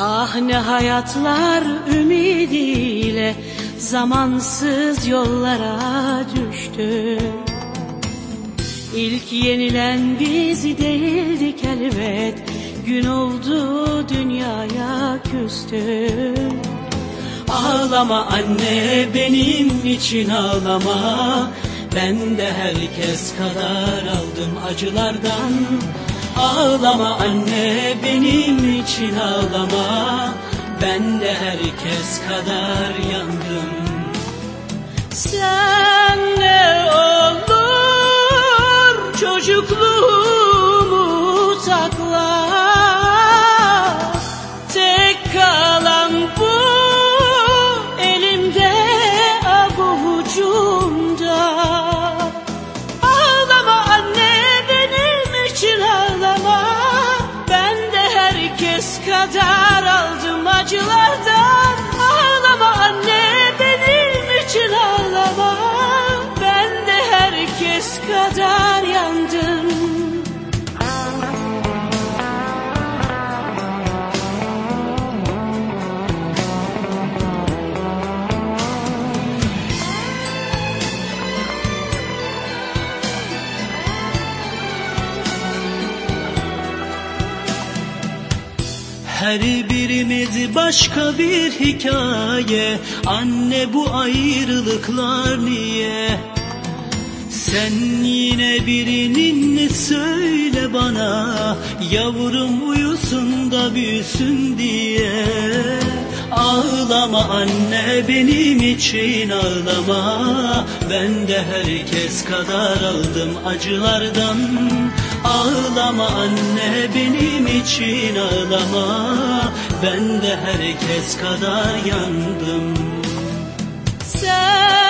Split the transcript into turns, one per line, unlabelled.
Ah ne hayatlar ümidiyle zamansız yollara düştü. İlk yenilen biz değildik elbet, gün oldu dünyaya küstü. Ağlama anne benim için ağlama, ben de herkes kadar aldım acılardan. Ağlama anne benim için ağlama. Ben de herkes kadar yandım Sen acılardan Ağlama anne benim için ağlama. Ben de herkes kadar yandım.
Her birimiz başka bir hikaye. Anne bu ayrılıklar niye? Sen yine birinin söyle bana Yavrum uyusun da büyüsün diye. Ağlama anne benim için ağlama. Ben de herkes kadar aldım acılardan Ağlama anne benim için ağlama. Ben de herkes kadar yandım.
Sen